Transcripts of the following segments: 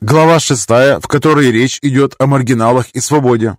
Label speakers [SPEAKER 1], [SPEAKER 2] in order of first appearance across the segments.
[SPEAKER 1] Глава шестая, в которой речь идет о маргиналах и свободе.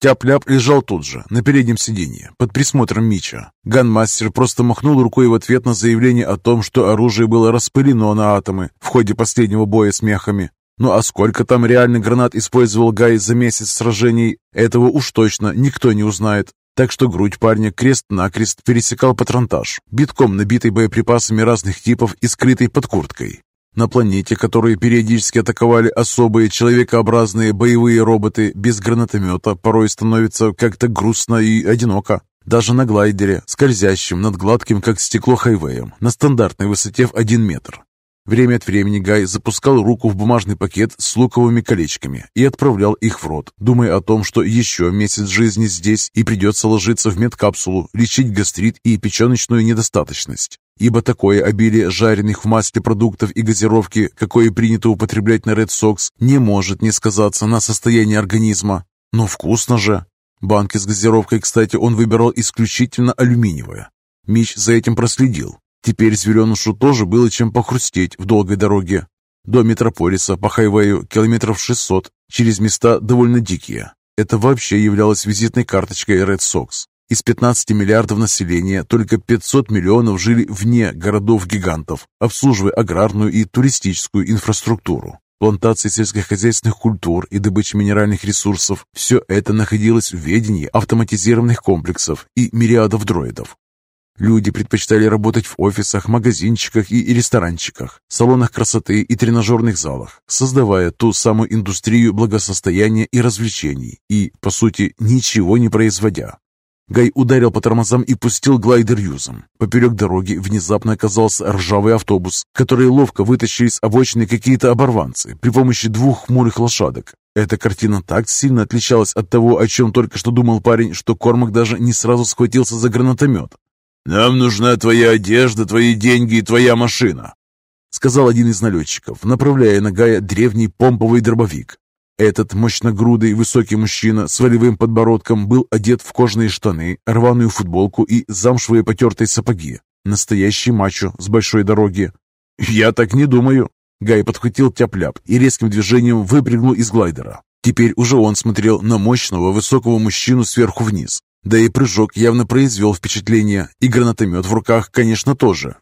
[SPEAKER 1] Тяп-ляп лежал тут же, на переднем сиденье, под присмотром Мича. Ганмастер просто махнул рукой в ответ на заявление о том, что оружие было распылено на атомы в ходе последнего боя с мехами. Ну а сколько там реальных гранат использовал Гай за месяц сражений, этого уж точно никто не узнает. Так что грудь парня крест-накрест пересекал патронтаж, битком набитый боеприпасами разных типов и скрытой под курткой. На планете, которую периодически атаковали особые человекообразные боевые роботы без гранатомета, порой становится как-то грустно и одиноко. Даже на глайдере, скользящем над гладким, как стекло хайвеем, на стандартной высоте в один метр. Время от времени Гай запускал руку в бумажный пакет с луковыми колечками и отправлял их в рот, думая о том, что еще месяц жизни здесь и придется ложиться в медкапсулу, лечить гастрит и печеночную недостаточность. Ибо такое обилие жареных в масле продуктов и газировки, какое принято употреблять на Red Sox, не может не сказаться на состоянии организма. Но вкусно же! Банки с газировкой, кстати, он выбирал исключительно алюминиевые. Мич за этим проследил Теперь зверенышу тоже было чем похрустеть в долгой дороге. До метрополиса по хайвею километров 600, через места довольно дикие. Это вообще являлось визитной карточкой Red Sox. Из 15 миллиардов населения только 500 миллионов жили вне городов-гигантов, обслуживая аграрную и туристическую инфраструктуру. Плантации сельскохозяйственных культур и добыча минеральных ресурсов – все это находилось в ведении автоматизированных комплексов и мириадов дроидов. Люди предпочитали работать в офисах, магазинчиках и ресторанчиках, салонах красоты и тренажерных залах, создавая ту самую индустрию благосостояния и развлечений, и, по сути, ничего не производя. Гай ударил по тормозам и пустил глайдер юзом. Поперек дороги внезапно оказался ржавый автобус, который ловко вытащили с обочины какие-то оборванцы при помощи двух хмурых лошадок. Эта картина так сильно отличалась от того, о чем только что думал парень, что Кормак даже не сразу схватился за гранатомет.
[SPEAKER 2] «Нам нужна твоя одежда, твои деньги и твоя машина», сказал один из налетчиков, направляя на Гая древний помповый дробовик. Этот мощногрудый высокий мужчина с волевым подбородком был одет в кожаные штаны, рваную футболку и замшевые потертые сапоги. Настоящий мачо с большой дороги. «Я так не думаю». Гай подхватил тяп-ляп и резким движением выпрыгнул из глайдера. Теперь уже он смотрел на мощного высокого мужчину сверху вниз. Да и прыжок явно произвел впечатление, и гранатомет в руках, конечно, тоже.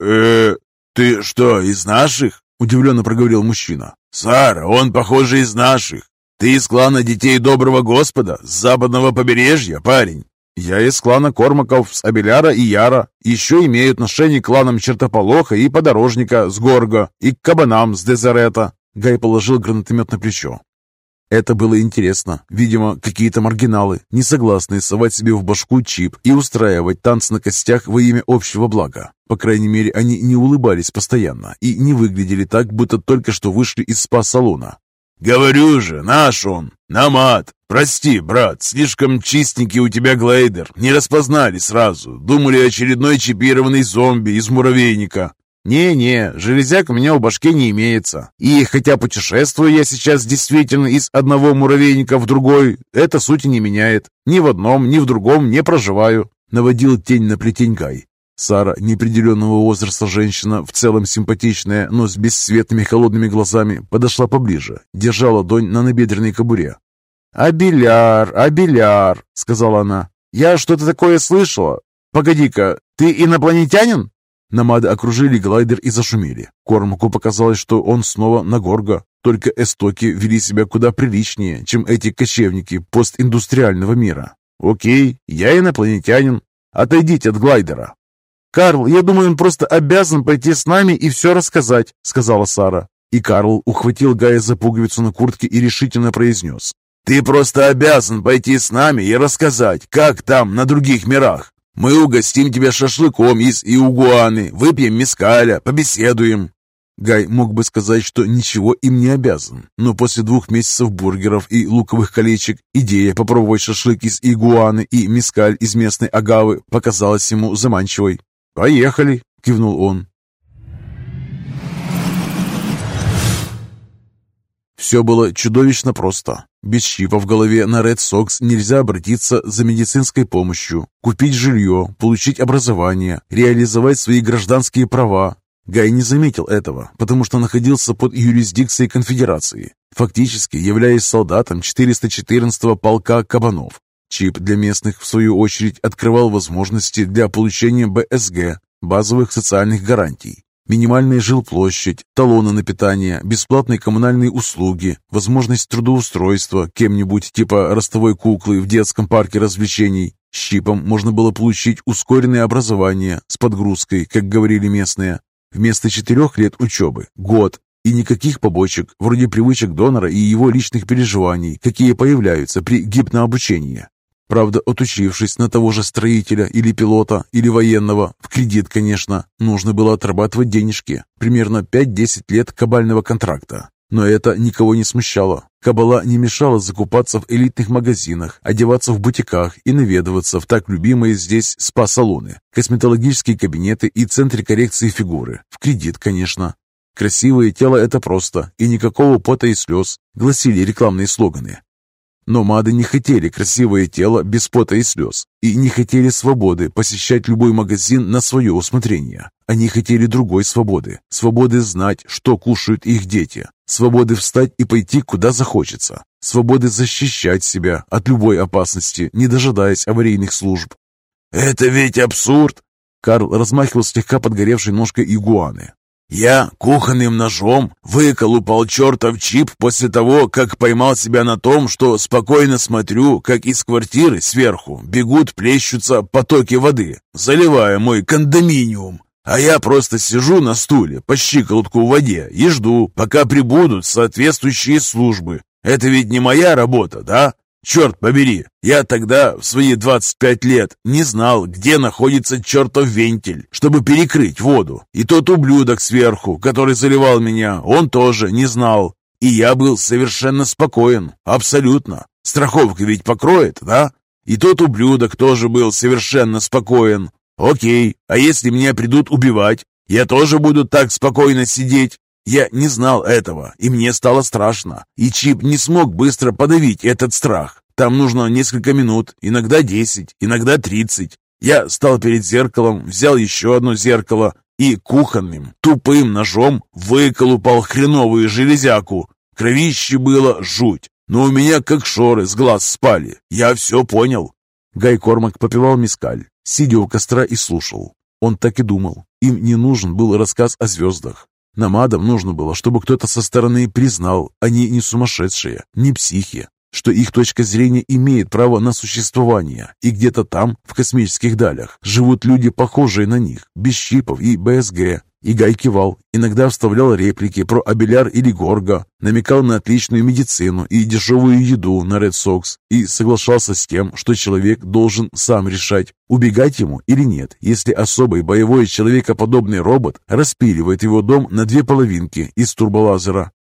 [SPEAKER 3] э ты что, из наших?» – удивленно проговорил мужчина. «Сара, он, похоже, из наших. Ты из клана Детей Доброго Господа, с западного побережья, парень?»
[SPEAKER 1] «Я из клана Кормаков, с Абеляра и Яра. Еще имею отношение к кланам Чертополоха и Подорожника с Горго и к кабанам с Дезерета». Гай положил гранатомет на плечо. Это было интересно. Видимо, какие-то маргиналы, не согласные совать себе в башку чип и устраивать танц на костях во имя общего блага. По крайней мере, они не улыбались постоянно и не выглядели так, будто только что вышли из спа-салона.
[SPEAKER 3] «Говорю же, наш он! Намат! Прости, брат, слишком чистенький у тебя глайдер. Не распознали сразу. Думали, очередной чипированный зомби из муравейника.
[SPEAKER 1] «Не-не, железяк у меня в башке не имеется. И хотя путешествую я сейчас действительно из одного муравейника в другой, это сути не меняет. Ни в одном, ни в другом не проживаю», — наводил тень на плетень. Сара, неопределенного возраста женщина, в целом симпатичная, но с бесцветными холодными глазами, подошла поближе, держа ладонь на набедренной кобуре. «Абеляр, Абеляр», — сказала она. «Я что-то такое слышала. Погоди-ка, ты инопланетянин?» Намады окружили глайдер и зашумели. Кормаку показалось, что он снова на Горго. Только эстоки вели себя куда приличнее, чем эти кочевники постиндустриального мира. «Окей, я инопланетянин. Отойдите от глайдера». «Карл, я думаю, он просто обязан пойти с нами и все рассказать», — сказала Сара. И Карл ухватил Гая за пуговицу на куртке и решительно произнес.
[SPEAKER 3] «Ты просто обязан пойти с нами и рассказать, как там, на других мирах. Мы угостим тебя шашлыком из иугуаны, выпьем мискаля, побеседуем».
[SPEAKER 1] Гай мог бы сказать, что ничего им не обязан, но после двух месяцев бургеров и луковых колечек идея попробовать шашлык из игуаны и мискаль из местной агавы показалась ему заманчивой. «Поехали!» — кивнул он. Все было чудовищно просто. Без чипа в голове на Red Sox нельзя обратиться за медицинской помощью, купить жилье, получить образование, реализовать свои гражданские права. Гай не заметил этого, потому что находился под юрисдикцией конфедерации, фактически являясь солдатом 414-го полка кабанов. Чип для местных, в свою очередь, открывал возможности для получения БСГ, базовых социальных гарантий, минимальная жилплощадь, талоны на питание, бесплатные коммунальные услуги, возможность трудоустройства кем-нибудь типа ростовой куклы в детском парке развлечений. С чипом можно было получить ускоренное образование с подгрузкой, как говорили местные. Вместо четырех лет учебы – год, и никаких побочек, вроде привычек донора и его личных переживаний, какие появляются при гипнообучении. Правда, отучившись на того же строителя или пилота, или военного, в кредит, конечно, нужно было отрабатывать денежки, примерно 5-10 лет кабального контракта. Но это никого не смущало. Кабала не мешала закупаться в элитных магазинах, одеваться в бутиках и наведываться в так любимые здесь спа-салоны, косметологические кабинеты и центры коррекции фигуры. В кредит, конечно. Красивое тело – это просто, и никакого пота и слез, гласили рекламные слоганы. Но мады не хотели красивое тело без пота и слез, и не хотели свободы посещать любой магазин на свое усмотрение. Они хотели другой свободы, свободы знать, что кушают их дети, свободы встать и пойти куда захочется, свободы защищать себя от любой опасности, не дожидаясь аварийных служб.
[SPEAKER 3] «Это ведь абсурд!»
[SPEAKER 1] Карл размахивал слегка подгоревшей ножкой игуаны.
[SPEAKER 3] Я кухонным ножом выколупал чертов чип после того, как поймал себя на том, что спокойно смотрю, как из квартиры сверху бегут, плещутся потоки воды, заливая мой кондоминиум. А я просто сижу на стуле по щиколотку в воде и жду, пока прибудут соответствующие службы. Это ведь не моя работа, да? Черт побери, я тогда, в свои 25 лет, не знал, где находится чертов вентиль, чтобы перекрыть воду. И тот ублюдок сверху, который заливал меня, он тоже не знал. И я был совершенно спокоен, абсолютно. Страховка ведь покроет, да? И тот ублюдок тоже был совершенно спокоен. Окей, а если меня придут убивать, я тоже буду так спокойно сидеть? Я не знал этого, и мне стало страшно. И Чип не смог быстро подавить этот страх. Там нужно несколько минут, иногда десять, иногда тридцать. Я стал перед зеркалом, взял еще одно зеркало и кухонным, тупым ножом выколупал хреновую железяку. Кровище было жуть, но у меня как шоры с глаз спали. Я все понял.
[SPEAKER 1] Гай Кормак попивал мискаль, сидя у костра и слушал. Он так и думал. Им не нужен был рассказ о звездах. Намадам нужно было, чтобы кто-то со стороны признал, они не сумасшедшие, не психи, что их точка зрения имеет право на существование, и где-то там, в космических далях, живут люди, похожие на них, без чипов и БСГ, и Гай кивал, иногда вставлял реплики про Абеляр или Горго, намекал на отличную медицину и дешевую еду на Ред Сокс и соглашался с тем, что человек должен сам решать, убегать ему или нет, если особый боевой человекоподобный робот распиливает его дом на две половинки из турболазера.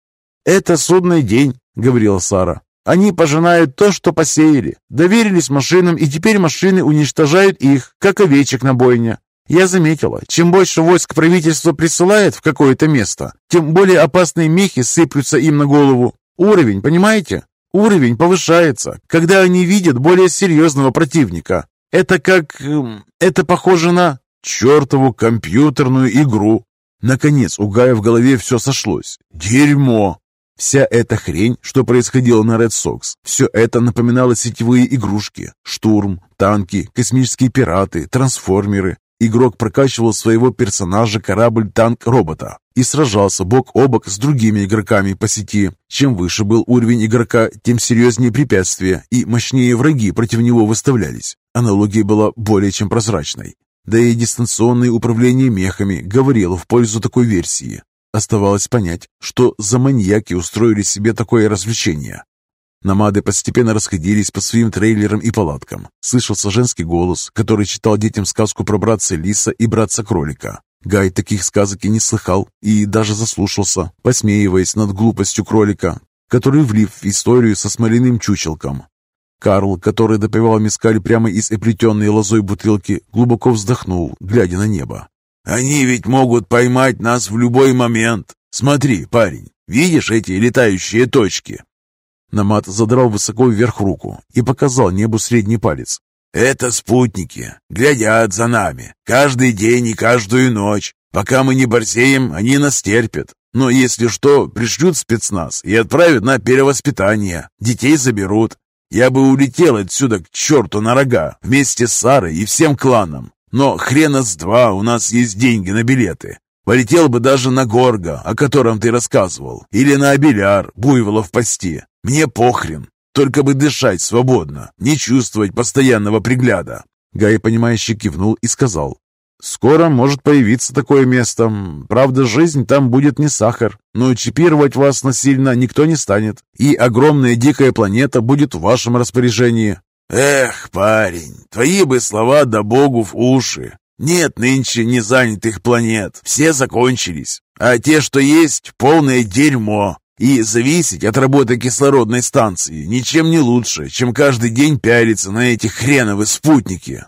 [SPEAKER 1] «Это судный день», — говорила Сара. «Они пожинают то, что посеяли, доверились машинам, и теперь машины уничтожают их, как овечек на бойне. Я заметила, чем больше войск правительство присылает в какое-то место, тем более опасные мехи сыплются им на голову. Уровень, понимаете? Уровень повышается, когда они видят более серьезного противника. Это как... Эм, это похоже на... чертову компьютерную игру. Наконец, у Гая в голове все сошлось. Дерьмо! Вся эта хрень, что происходило на Red Sox, все это напоминало сетевые игрушки. Штурм, танки, космические пираты, трансформеры. Игрок прокачивал своего персонажа корабль-танк-робота и сражался бок о бок с другими игроками по сети. Чем выше был уровень игрока, тем серьезнее препятствия и мощнее враги против него выставлялись. Аналогия была более чем прозрачной. Да и дистанционное управление мехами говорило в пользу такой версии. Оставалось понять, что за маньяки устроили себе такое развлечение. Намады постепенно расходились по своим трейлерам и палаткам. Слышался женский голос, который читал детям сказку про братца Лиса и братца Кролика. Гай таких сказок и не слыхал, и даже заслушался, посмеиваясь над глупостью кролика, который влип в историю со смоляным чучелком. Карл, который допивал мискаль прямо из оплетенной лозой бутылки, глубоко вздохнул, глядя на небо.
[SPEAKER 3] «Они ведь могут поймать нас в любой момент. Смотри, парень, видишь эти летающие точки?
[SPEAKER 1] Намат задрал высоко вверх руку и показал небу средний палец.
[SPEAKER 3] «Это спутники. Глядят за нами. Каждый день и каждую ночь. Пока мы не борзеем, они нас терпят. Но если что, пришлют спецназ и отправят на перевоспитание. Детей заберут. Я бы улетел отсюда к черту на рога вместе с Сарой и всем кланом. Но хрена с два у нас есть деньги на билеты. Полетел бы даже на Горга, о котором ты рассказывал, или на Абеляр, буйвола в посте. Мне похрен. Только бы дышать свободно, не чувствовать постоянного пригляда.
[SPEAKER 1] Гай, понимающе кивнул и сказал. «Скоро может появиться такое место. Правда, жизнь там будет не сахар, но чипировать вас насильно никто не станет, и огромная дикая планета будет в вашем распоряжении».
[SPEAKER 3] «Эх, парень, твои бы слова да богу в уши. Нет нынче незанятых планет, все закончились, а те, что есть, полное дерьмо. И зависеть от работы кислородной станции ничем не лучше, чем каждый день пялиться на эти хреновые спутники.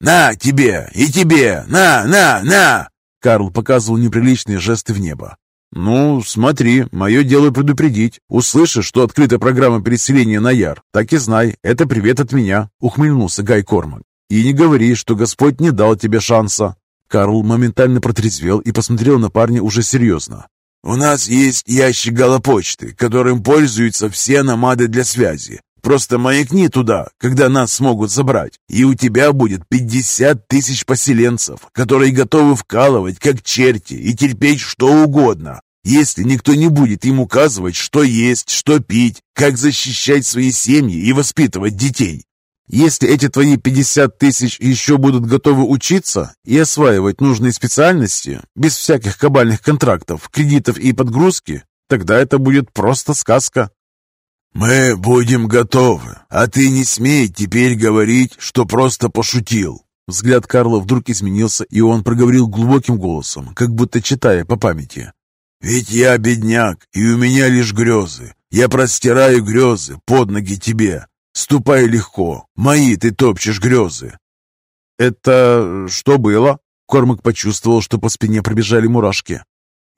[SPEAKER 3] «На тебе! И тебе! На, на, на!»
[SPEAKER 1] Карл показывал неприличные жесты в небо. «Ну, смотри, мое дело предупредить. Услышишь, что открыта программа переселения на Яр, так и знай, это привет от меня», — ухмыльнулся Гай Кормак. «И не говори, что Господь не дал тебе шанса». Карл моментально протрезвел и посмотрел на парня уже серьезно.
[SPEAKER 3] «У нас есть ящик галопочты, которым пользуются все намады для связи. Просто маякни туда, когда нас смогут забрать, и у тебя будет 50 тысяч поселенцев, которые готовы вкалывать, как черти, и терпеть что угодно, если никто не будет им указывать, что есть, что пить, как защищать свои семьи и воспитывать детей. Если эти твои 50 тысяч еще будут готовы учиться и осваивать нужные специальности, без всяких кабальных контрактов, кредитов и подгрузки, тогда это будет просто сказка. «Мы будем готовы, а ты не смей теперь говорить, что просто пошутил».
[SPEAKER 1] Взгляд Карла вдруг изменился, и он проговорил глубоким голосом, как будто читая по памяти.
[SPEAKER 3] «Ведь я бедняк, и у меня лишь грезы. Я простираю грезы под ноги тебе, «Ступай легко, мои ты топчешь грезы».
[SPEAKER 1] «Это что было?» Кормак почувствовал, что по спине пробежали мурашки.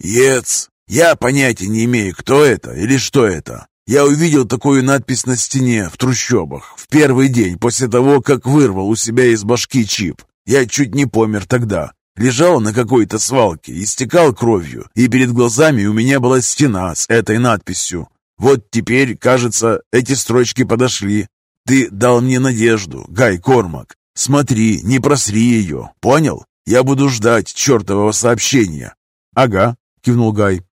[SPEAKER 3] «Ец! Я понятия не имею, кто это или что это. Я увидел такую надпись на стене в трущобах в первый день после того, как вырвал у себя из башки чип. Я чуть не помер тогда. Лежал на какой-то свалке, истекал кровью, и перед глазами у меня была стена с этой надписью. Вот теперь, кажется, эти строчки подошли. Ты дал мне надежду, Гай Кормак. Смотри, не просри ее, понял? Я буду ждать чертового сообщения.
[SPEAKER 1] Ага, кивнул Гай.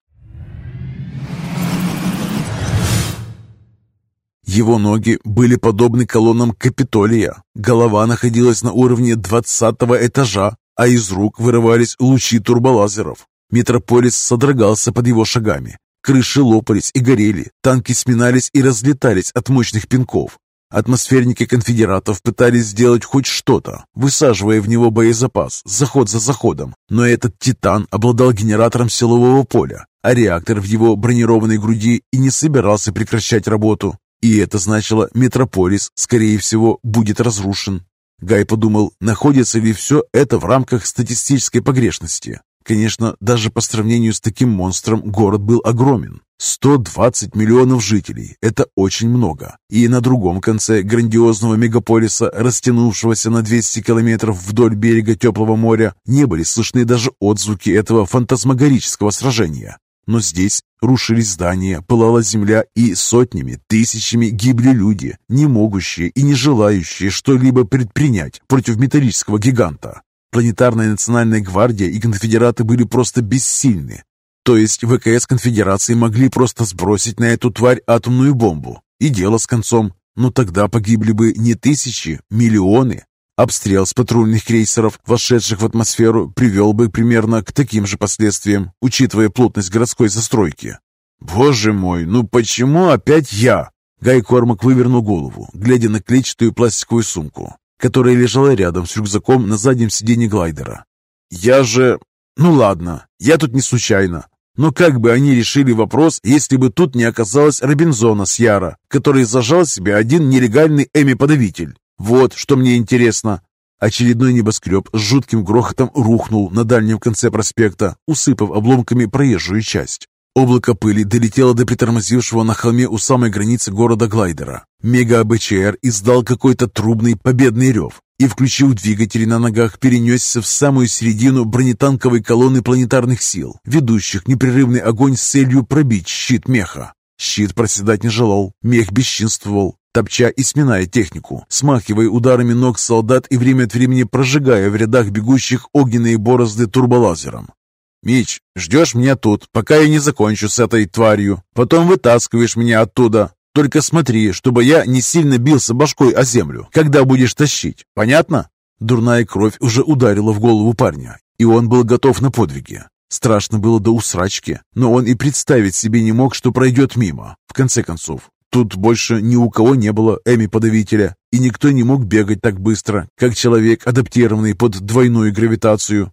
[SPEAKER 1] Его ноги были подобны колоннам Капитолия. Голова находилась на уровне двадцатого этажа, а из рук вырывались лучи турболазеров. Метрополис содрогался под его шагами. Крыши лопались и горели, танки сминались и разлетались от мощных пинков. Атмосферники конфедератов пытались сделать хоть что-то, высаживая в него боезапас, заход за заходом. Но этот «Титан» обладал генератором силового поля, а реактор в его бронированной груди и не собирался прекращать работу. И это значило, метрополис, скорее всего, будет разрушен. Гай подумал, находится ли все это в рамках статистической погрешности. Конечно, даже по сравнению с таким монстром город был огромен. 120 миллионов жителей – это очень много. И на другом конце грандиозного мегаполиса, растянувшегося на 200 километров вдоль берега теплого моря, не были слышны даже отзвуки этого фантасмагорического сражения. Но здесь рушились здания, пылала земля, и сотнями, тысячами гибли люди, не могущие и не желающие что-либо предпринять против металлического гиганта. Планетарная национальная гвардия и конфедераты были просто бессильны. То есть ВКС конфедерации могли просто сбросить на эту тварь атомную бомбу. И дело с концом. Но тогда погибли бы не тысячи, миллионы. Обстрел с патрульных крейсеров, вошедших в атмосферу, привел бы примерно к таким же последствиям, учитывая плотность городской застройки. «Боже мой, ну почему опять я?» Гай Кормак вывернул голову, глядя на клетчатую пластиковую сумку которая лежала рядом с рюкзаком на заднем сиденье глайдера. «Я же... Ну ладно, я тут не случайно. Но как бы они решили вопрос, если бы тут не оказалось Робинзона с Яра, который зажал себе один нелегальный эми-подавитель? Вот что мне интересно». Очередной небоскреб с жутким грохотом рухнул на дальнем конце проспекта, усыпав обломками проезжую часть. Облако пыли долетело до притормозившего на холме у самой границы города глайдера. Мега-АБЧР издал какой-то трубный победный рев, и, включив двигатели на ногах, перенесся в самую середину бронетанковой колонны планетарных сил, ведущих непрерывный огонь с целью пробить щит меха. Щит проседать не желал, мех бесчинствовал, топча и сминая технику, смахивая ударами ног солдат и время от времени прожигая в рядах бегущих огненные борозды турболазером. «Мич, ждешь меня тут, пока я не закончу с этой тварью. Потом вытаскиваешь меня оттуда. Только смотри, чтобы я не сильно бился башкой о землю, когда будешь тащить. Понятно?» Дурная кровь уже ударила в голову парня, и он был готов на подвиги. Страшно было до усрачки, но он и представить себе не мог, что пройдет мимо. В конце концов, тут больше ни у кого не было Эми-подавителя, и никто не мог бегать так быстро, как человек, адаптированный под двойную гравитацию.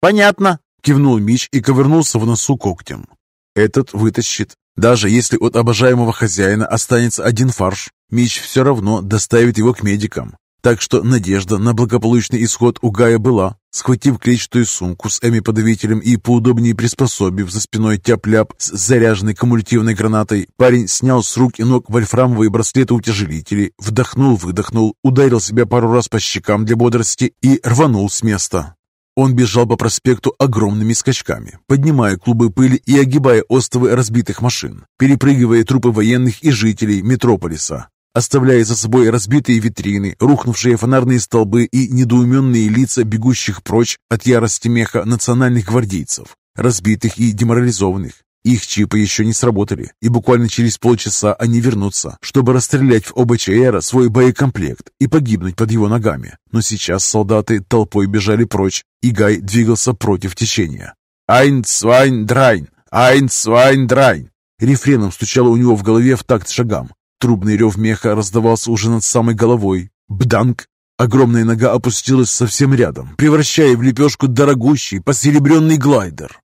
[SPEAKER 1] «Понятно», Кивнул Мич и ковырнулся в носу когтем. Этот вытащит. Даже если от обожаемого хозяина останется один фарш, Мич все равно доставит его к медикам. Так что надежда на благополучный исход у Гая была. Схватив клетчатую сумку с эми-подавителем и поудобнее приспособив за спиной тяп-ляп с заряженной кумулятивной гранатой, парень снял с рук и ног вольфрамовые браслеты-утяжелители, вдохнул-выдохнул, ударил себя пару раз по щекам для бодрости и рванул с места. Он бежал по проспекту огромными скачками, поднимая клубы пыли и огибая остовы разбитых машин, перепрыгивая трупы военных и жителей метрополиса, оставляя за собой разбитые витрины, рухнувшие фонарные столбы и недоуменные лица бегущих прочь от ярости меха национальных гвардейцев, разбитых и деморализованных, их чипы еще не сработали, и буквально через полчаса они вернутся, чтобы расстрелять в ОБЧР свой боекомплект и погибнуть под его ногами. Но сейчас солдаты толпой бежали прочь, и Гай двигался против течения. «Айн, свайн, драйн! Айн, свайн, драйн!» Рефреном стучало у него в голове в такт шагам. Трубный рев меха раздавался уже над самой головой. Бданк! Огромная нога опустилась совсем рядом, превращая в лепешку дорогущий посеребренный глайдер.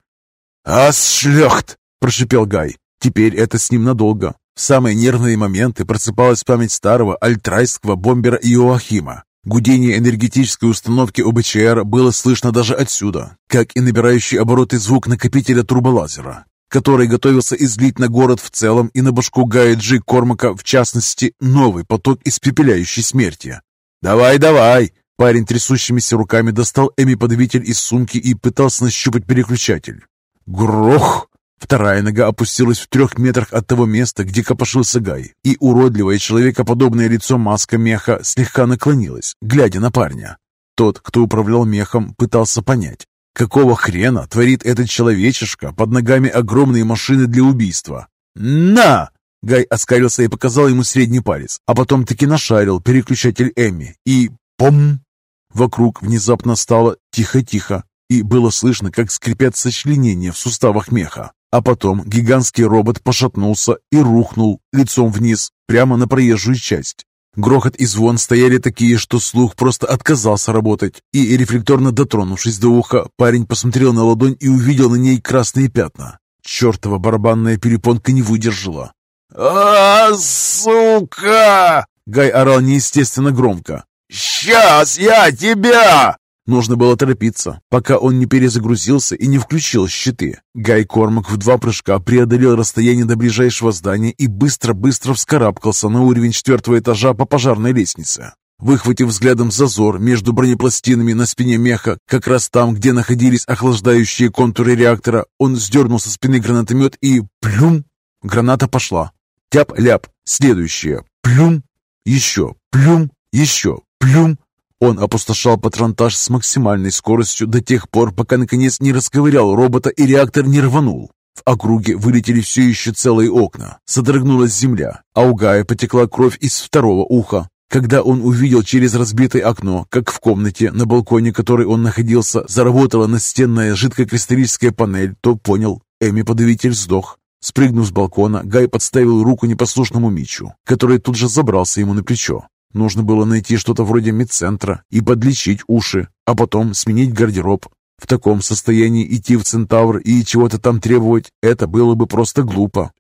[SPEAKER 1] «Ас шлехт!» — прошипел Гай. Теперь это с ним надолго. В самые нервные моменты просыпалась память старого альтрайского бомбера Иоахима. Гудение энергетической установки ОБЧР было слышно даже отсюда, как и набирающий обороты звук накопителя турболазера, который готовился излить на город в целом и на башку Гая Джи Кормака в частности новый поток испепеляющей смерти. «Давай, давай!» Парень трясущимися руками достал Эми-подавитель из сумки и пытался нащупать переключатель. Грох! Вторая нога опустилась в трех метрах от того места, где копошился Гай, и уродливое человекоподобное лицо маска меха слегка наклонилось, глядя на парня. Тот, кто управлял мехом, пытался понять, какого хрена творит этот человечишка под ногами огромной машины для убийства. «На!» Гай оскалился и показал ему средний палец, а потом таки нашарил переключатель Эми и «пом!» Вокруг внезапно стало тихо-тихо, и было слышно, как скрипят сочленения в суставах меха. А потом гигантский робот пошатнулся и рухнул лицом вниз, прямо на проезжую часть. Грохот и звон стояли такие, что слух просто отказался работать, и, рефлекторно дотронувшись до уха, парень посмотрел на ладонь и увидел на ней красные пятна. Чертова барабанная перепонка не выдержала.
[SPEAKER 3] «А, сука!»
[SPEAKER 1] Гай орал неестественно громко.
[SPEAKER 3] «Сейчас я тебя!»
[SPEAKER 1] Нужно было торопиться, пока он не перезагрузился и не включил щиты. Гай Кормак в два прыжка преодолел расстояние до ближайшего здания и быстро-быстро вскарабкался на уровень четвертого этажа по пожарной лестнице. Выхватив взглядом зазор между бронепластинами на спине меха, как раз там, где находились охлаждающие контуры реактора, он сдернул со спины гранатомет и плюм! Граната пошла. Тяп-ляп. Следующее. Плюм! Еще. Плюм! Еще. Плюм! Он опустошал патронтаж с максимальной скоростью до тех пор, пока наконец не расковырял робота и реактор не рванул. В округе вылетели все еще целые окна, содрогнулась земля, а у Гая потекла кровь из второго уха. Когда он увидел через разбитое окно, как в комнате, на балконе которой он находился, заработала настенная жидкокристаллическая панель, то понял, Эми-подавитель сдох. Спрыгнув с балкона, Гай подставил руку непослушному Мичу, который тут же забрался ему на плечо. Нужно было найти что-то вроде медцентра и подлечить уши, а потом сменить гардероб. В таком состоянии идти в Центавр и чего-то там требовать, это было бы просто глупо.